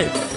Okay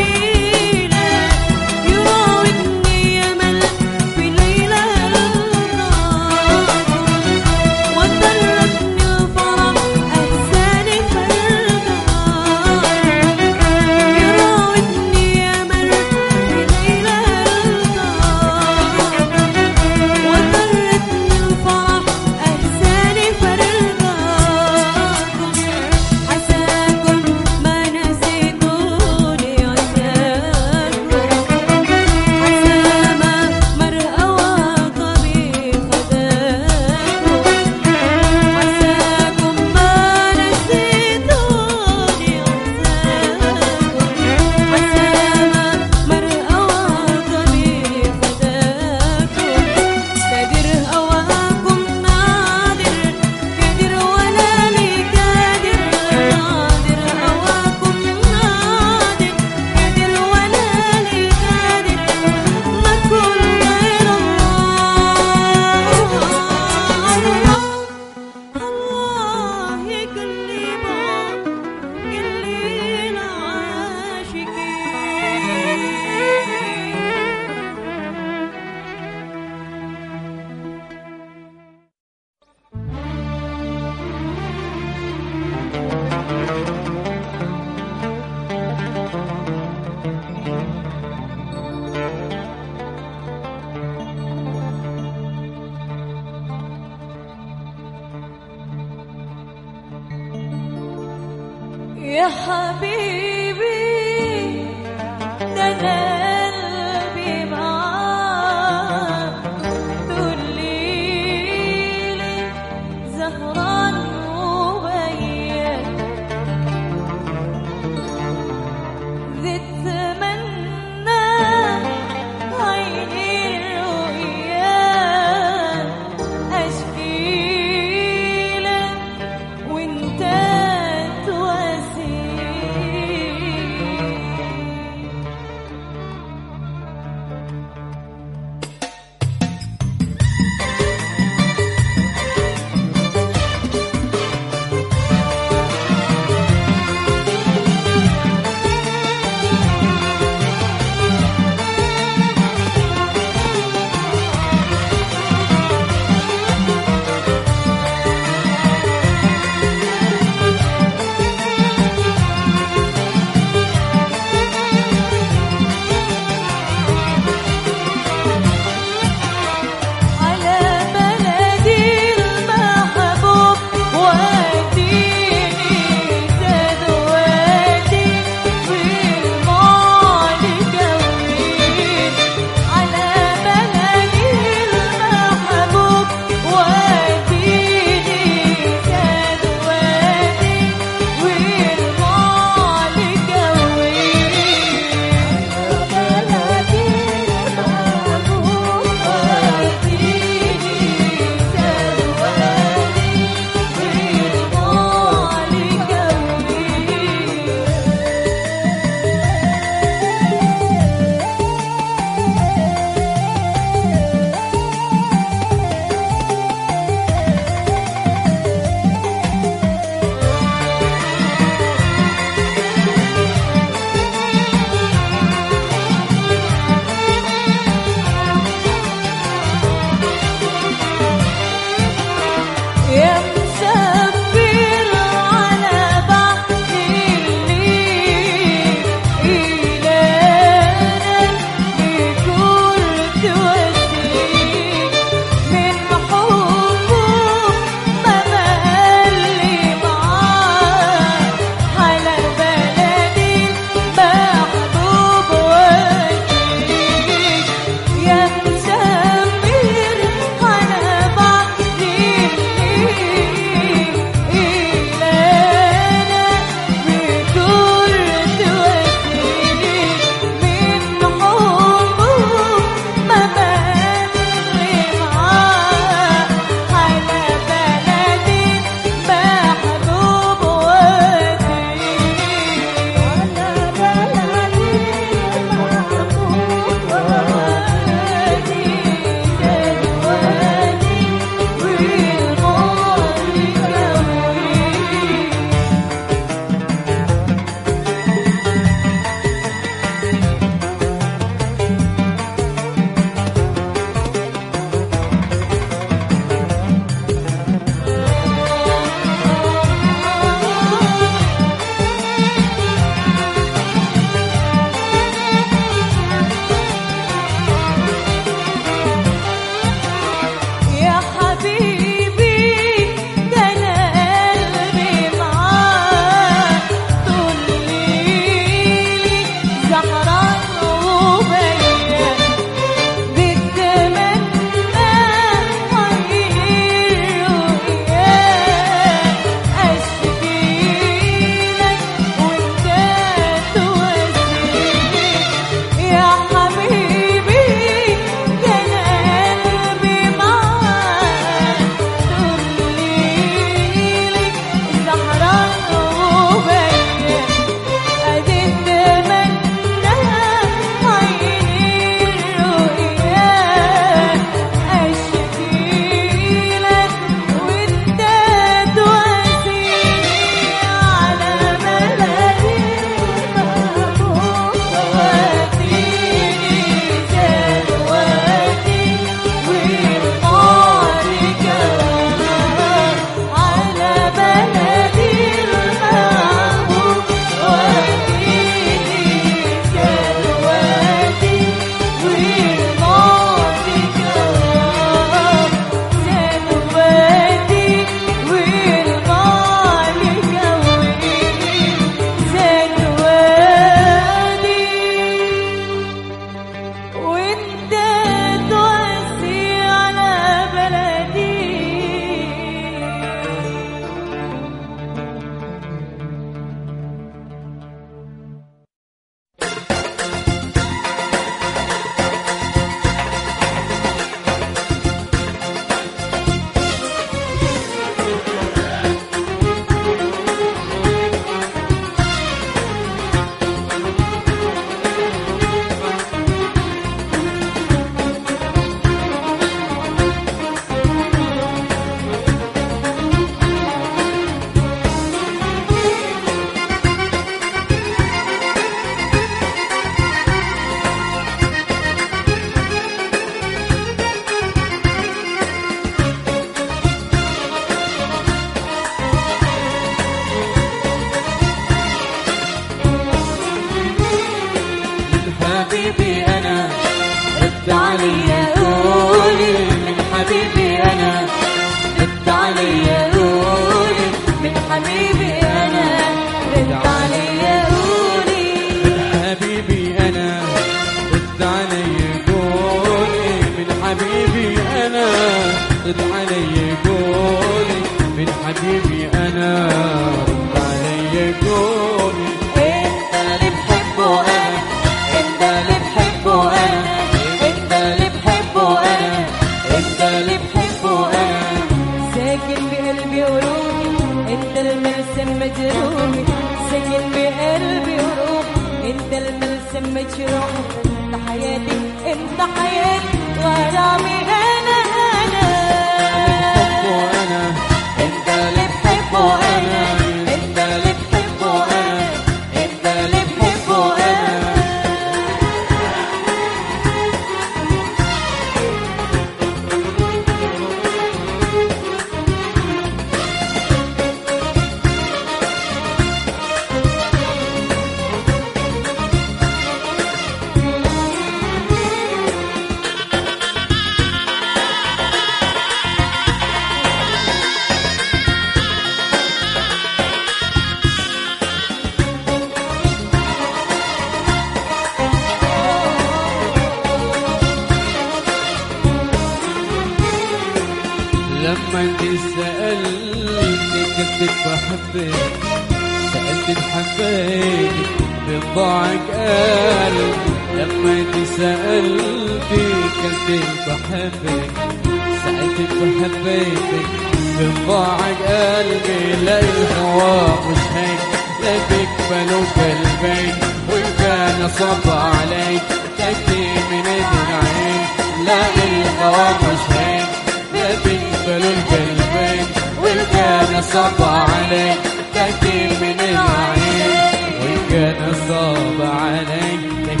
غاب علي من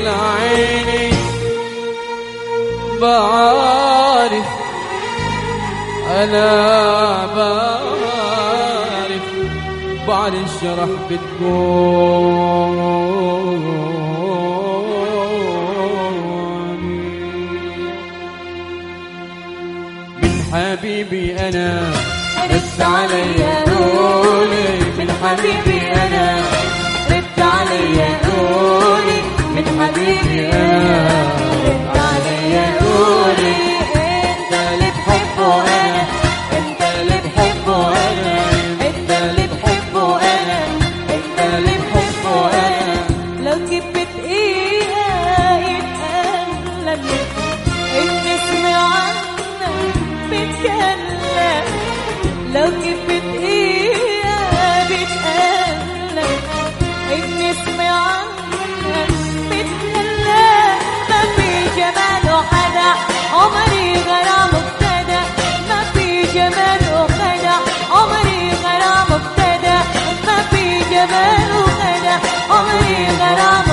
العين. بعرف أنا بعرف بعد الشرح بتكون حبيبي أنا بس علي قولي من حبيبي أنا يا قولي من حبيبي. يا زمان وغلا عمري غرام.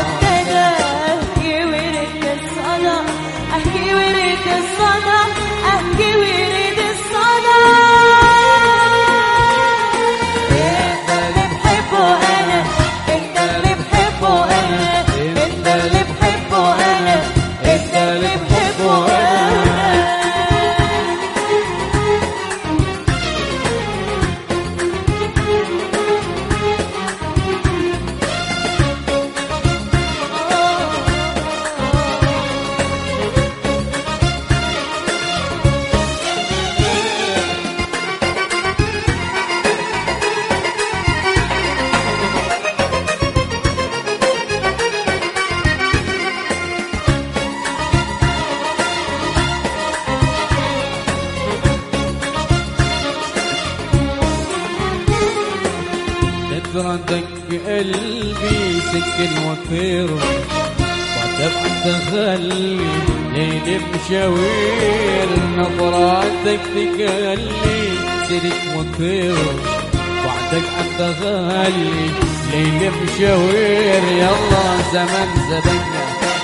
من زبنا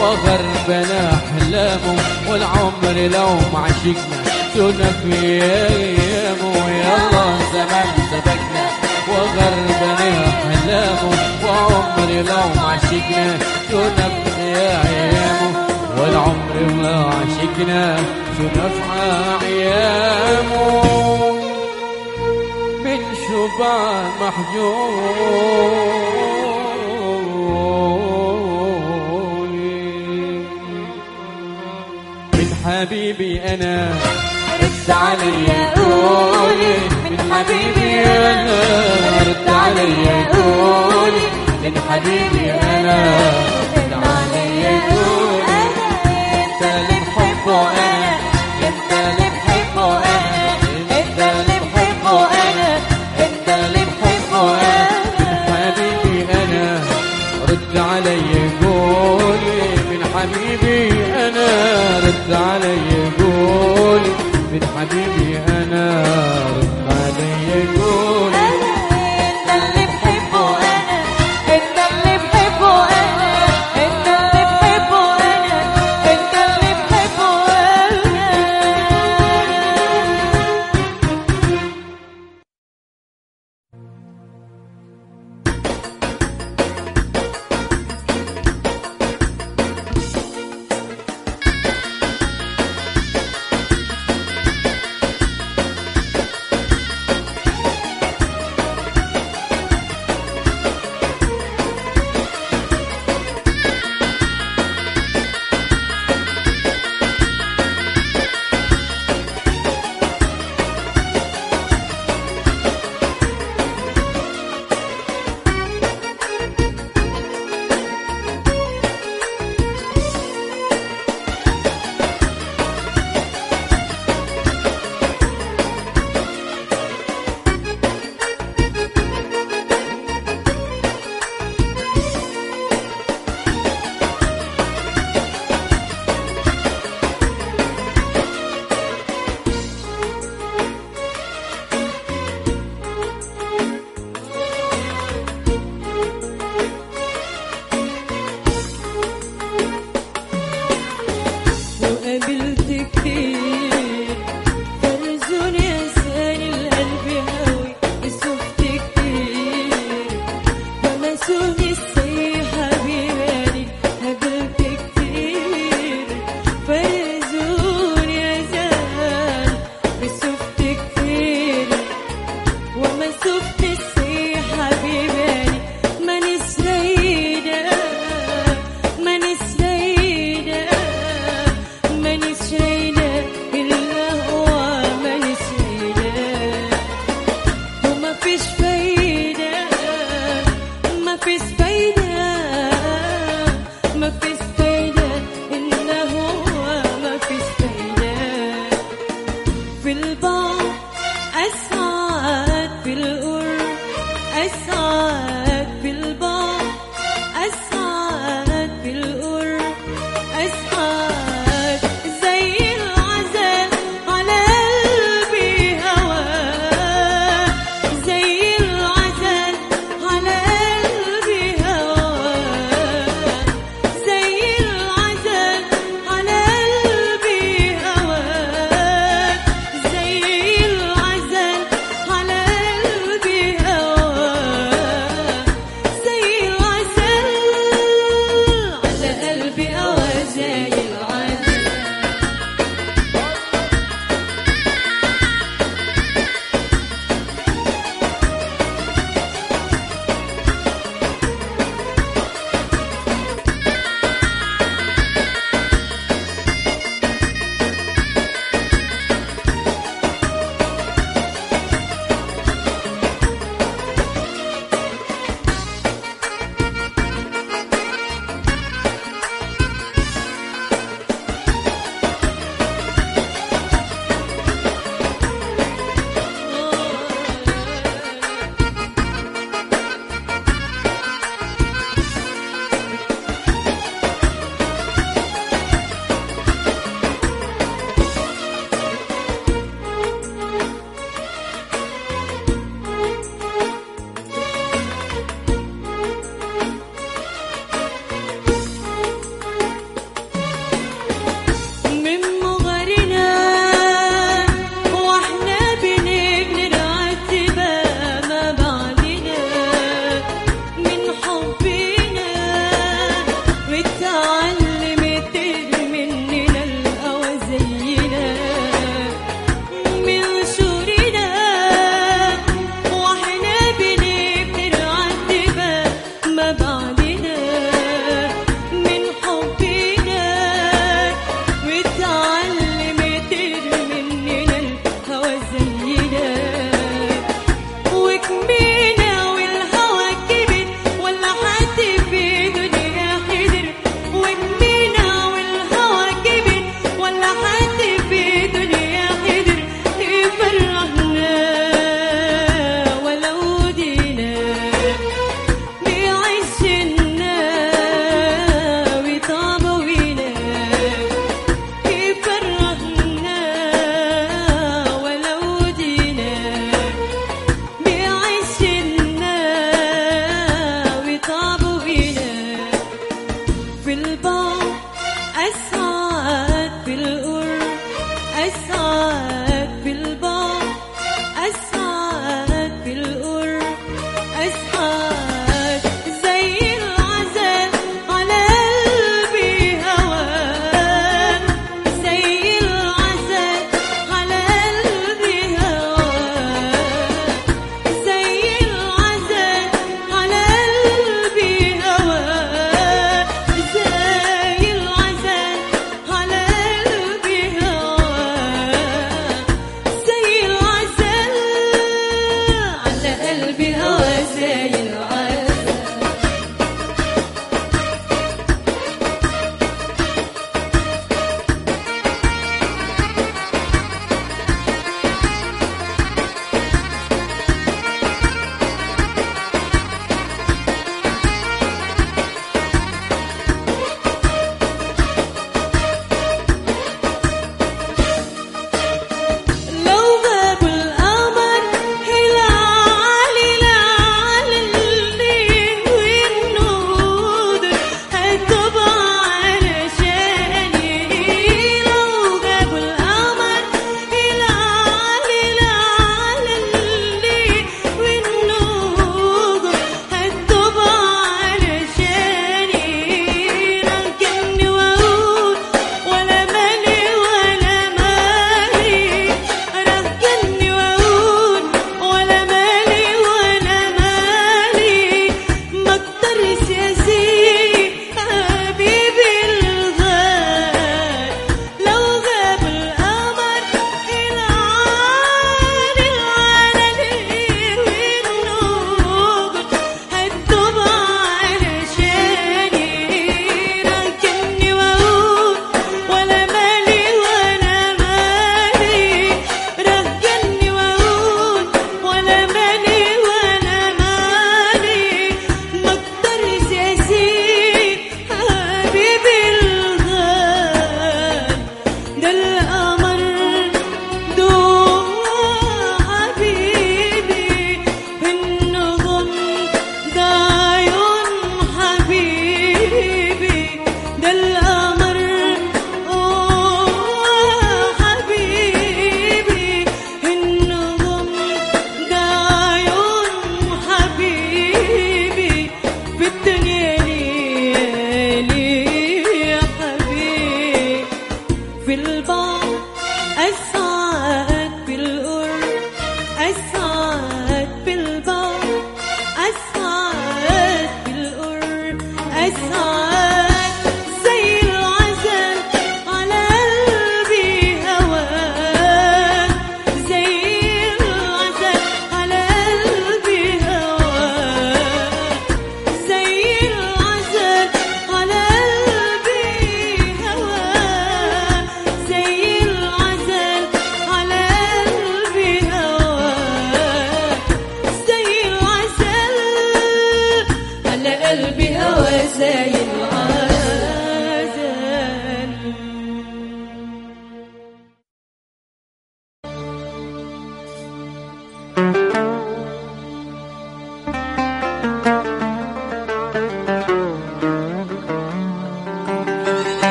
وغربنا أحلامه والعمر لو ما عشقنا. دون في أيامه يلا زمان زبنا وغربنا أحلامه وعمر لو ما عشقنا. دون في أيامه والعمر ما عشقنا. دونك أيامه من شبان محجوب. حبيبي أنا. رد عليا قولي من حبيبي أنا. رد عليا قولي من حبيبي أنا.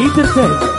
Intercept.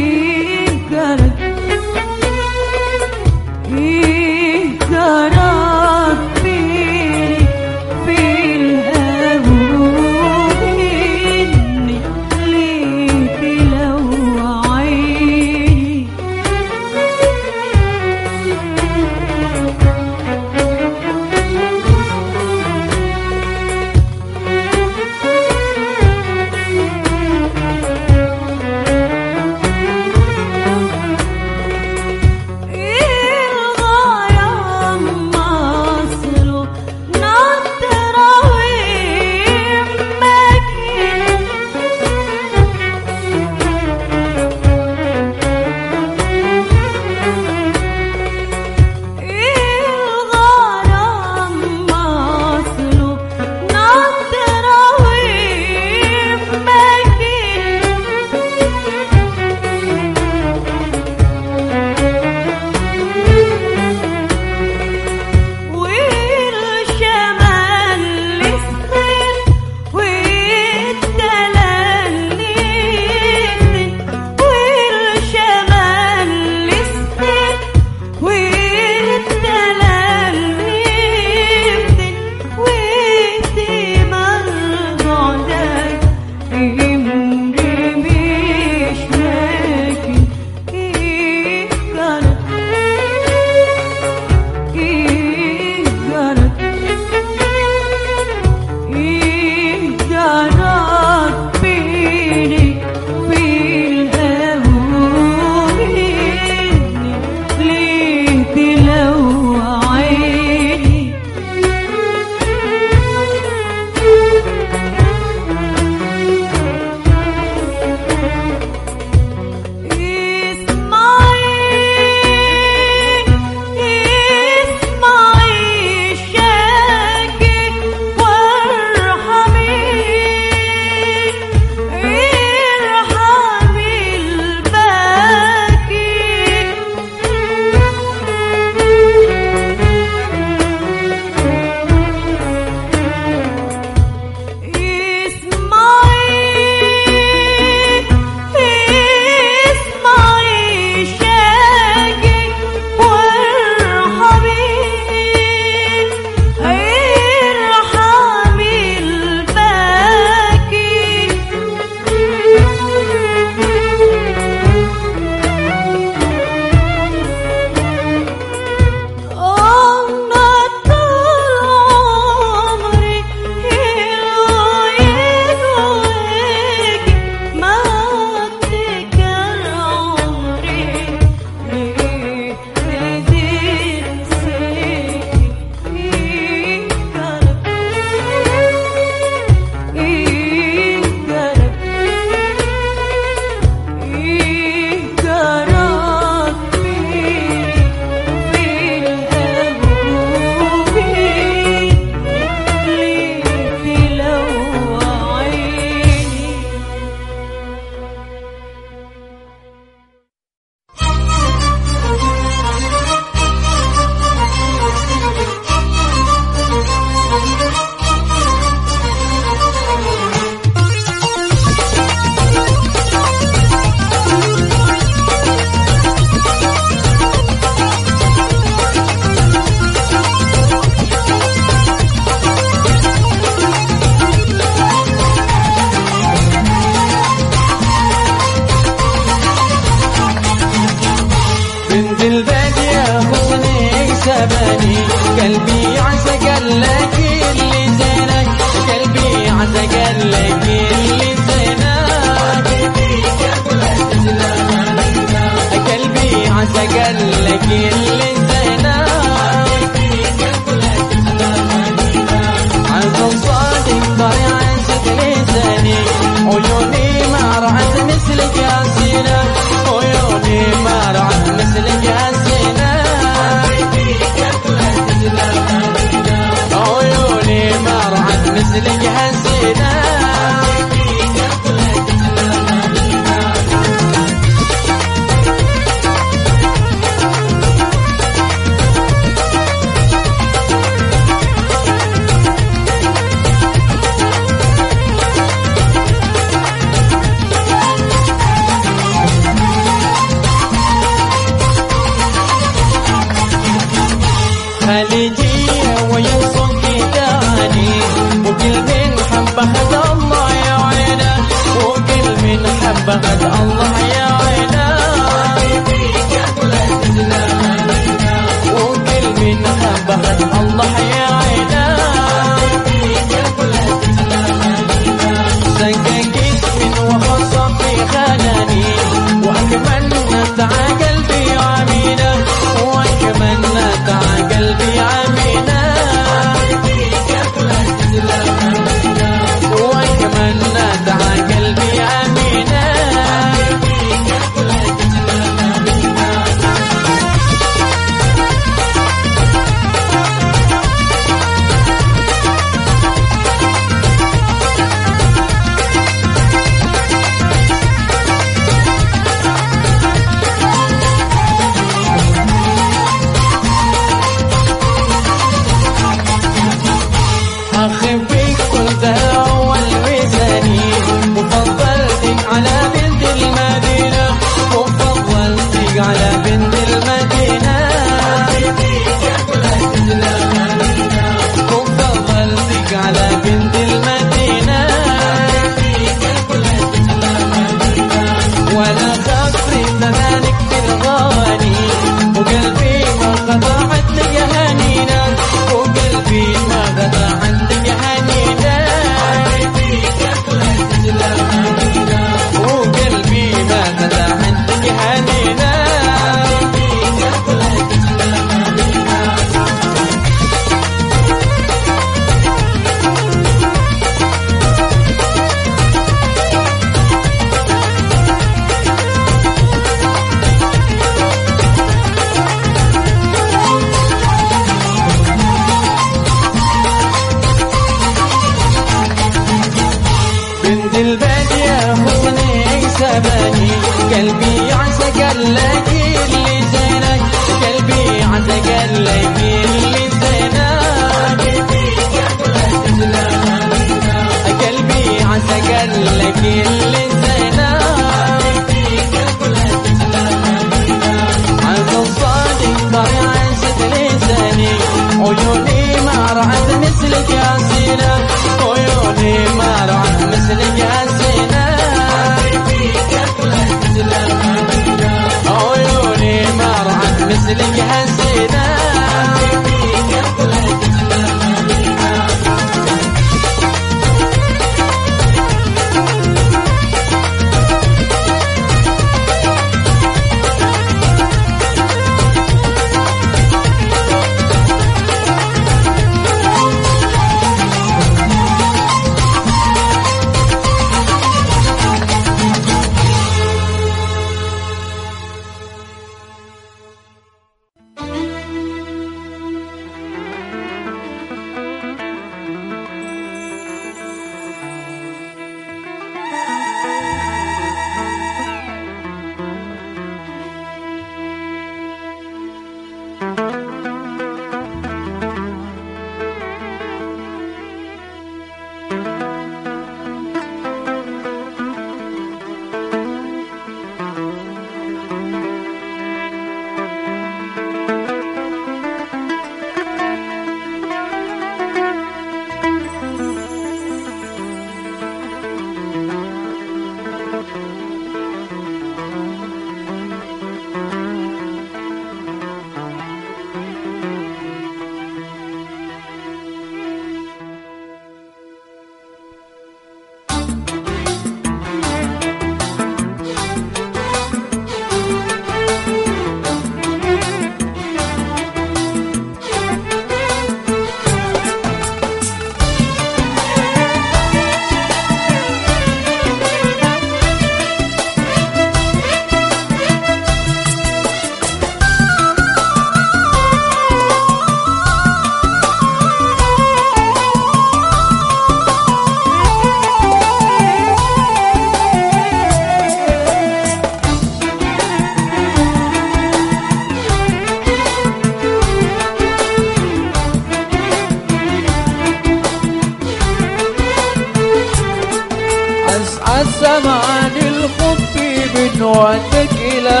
حبي من وقتك إلى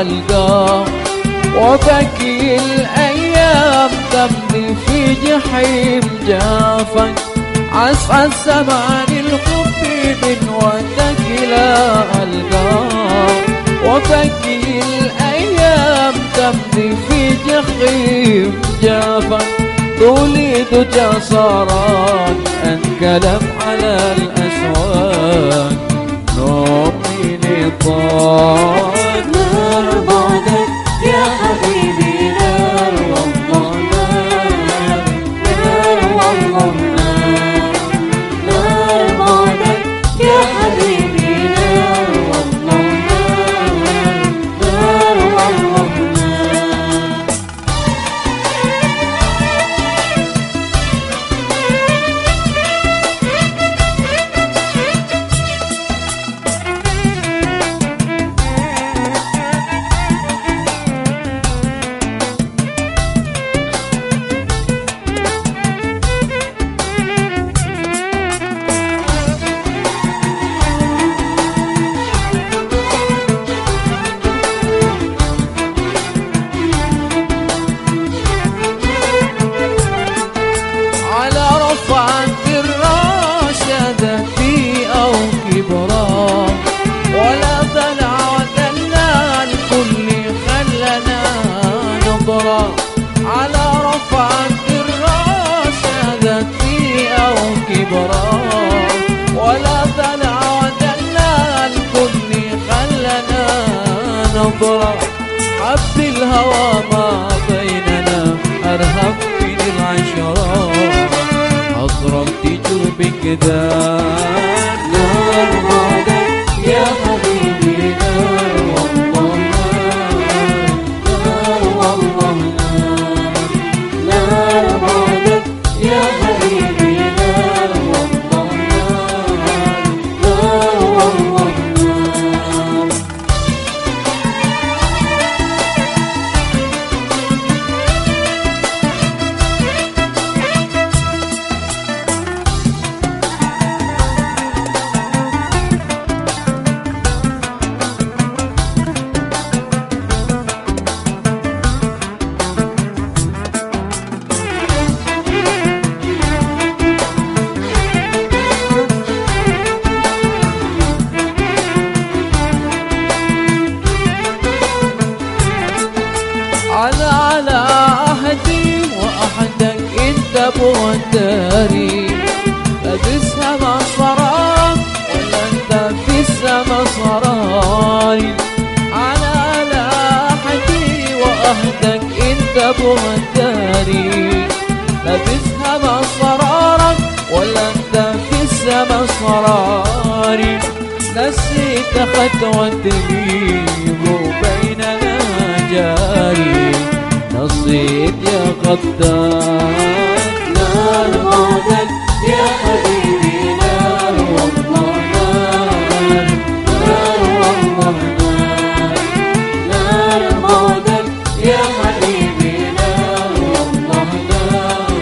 القاه وبكي الأيام دمي في جحيم جافك عسعى الزمان الحب من وقتك إلى القاه وبكي الأيام دمي في جحيم جافك تولد جسرات أنقلب على الأسواق. Oh. نصيب يا غدار نار بعدك يا حبيبي نار والله نار نار والله نار نار بعدك يا حبيبي نار والله نار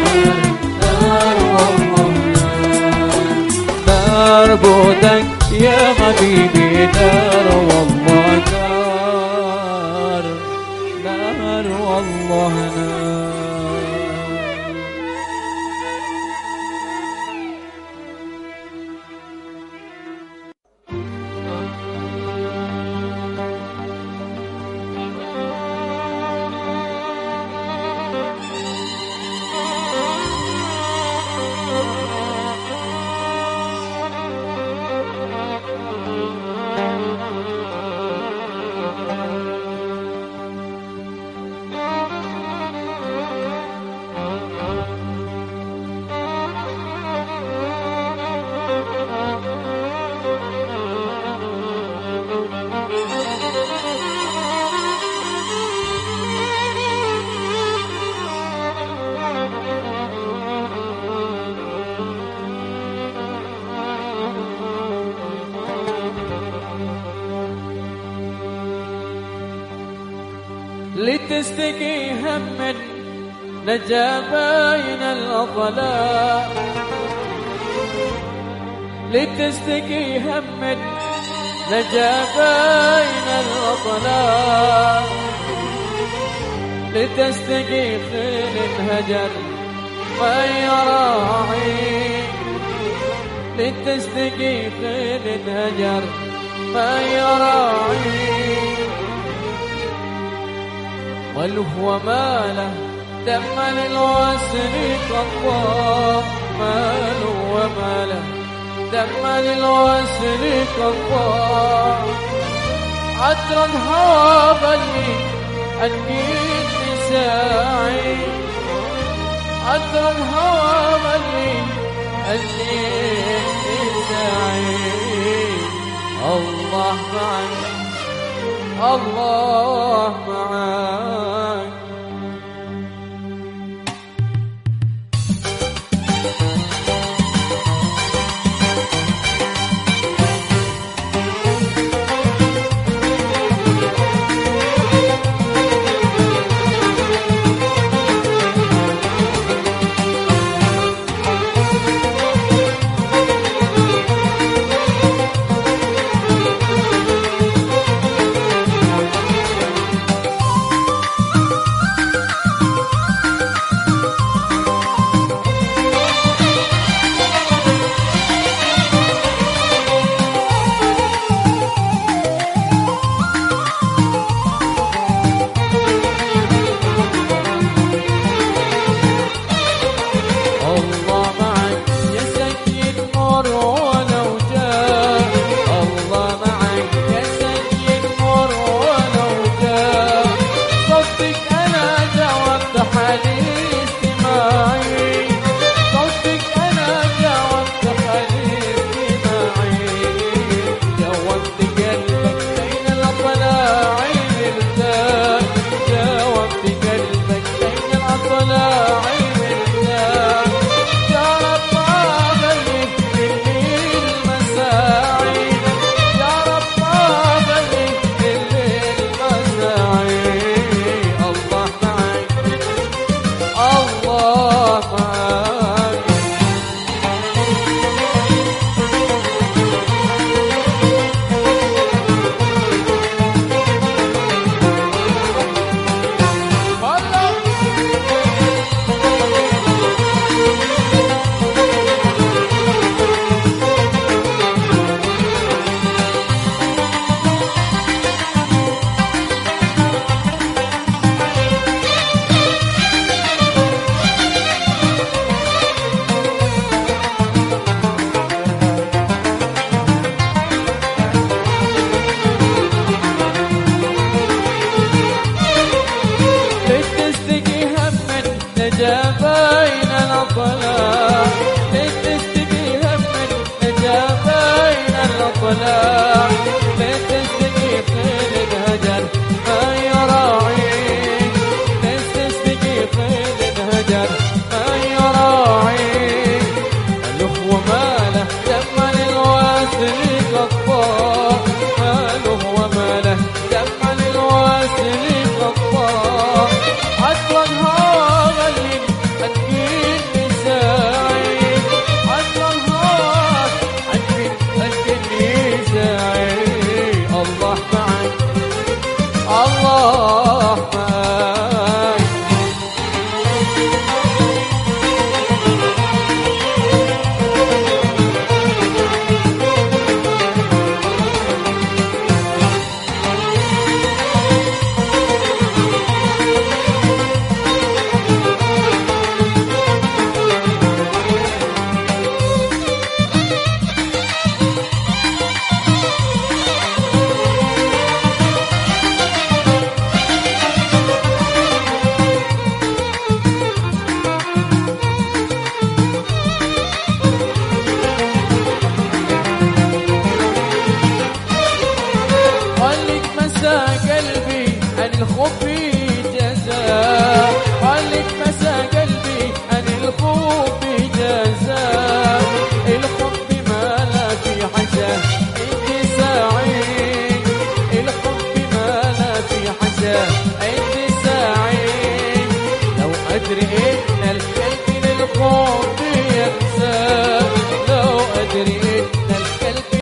نار والله نار نار بعدك يا حبيبي نار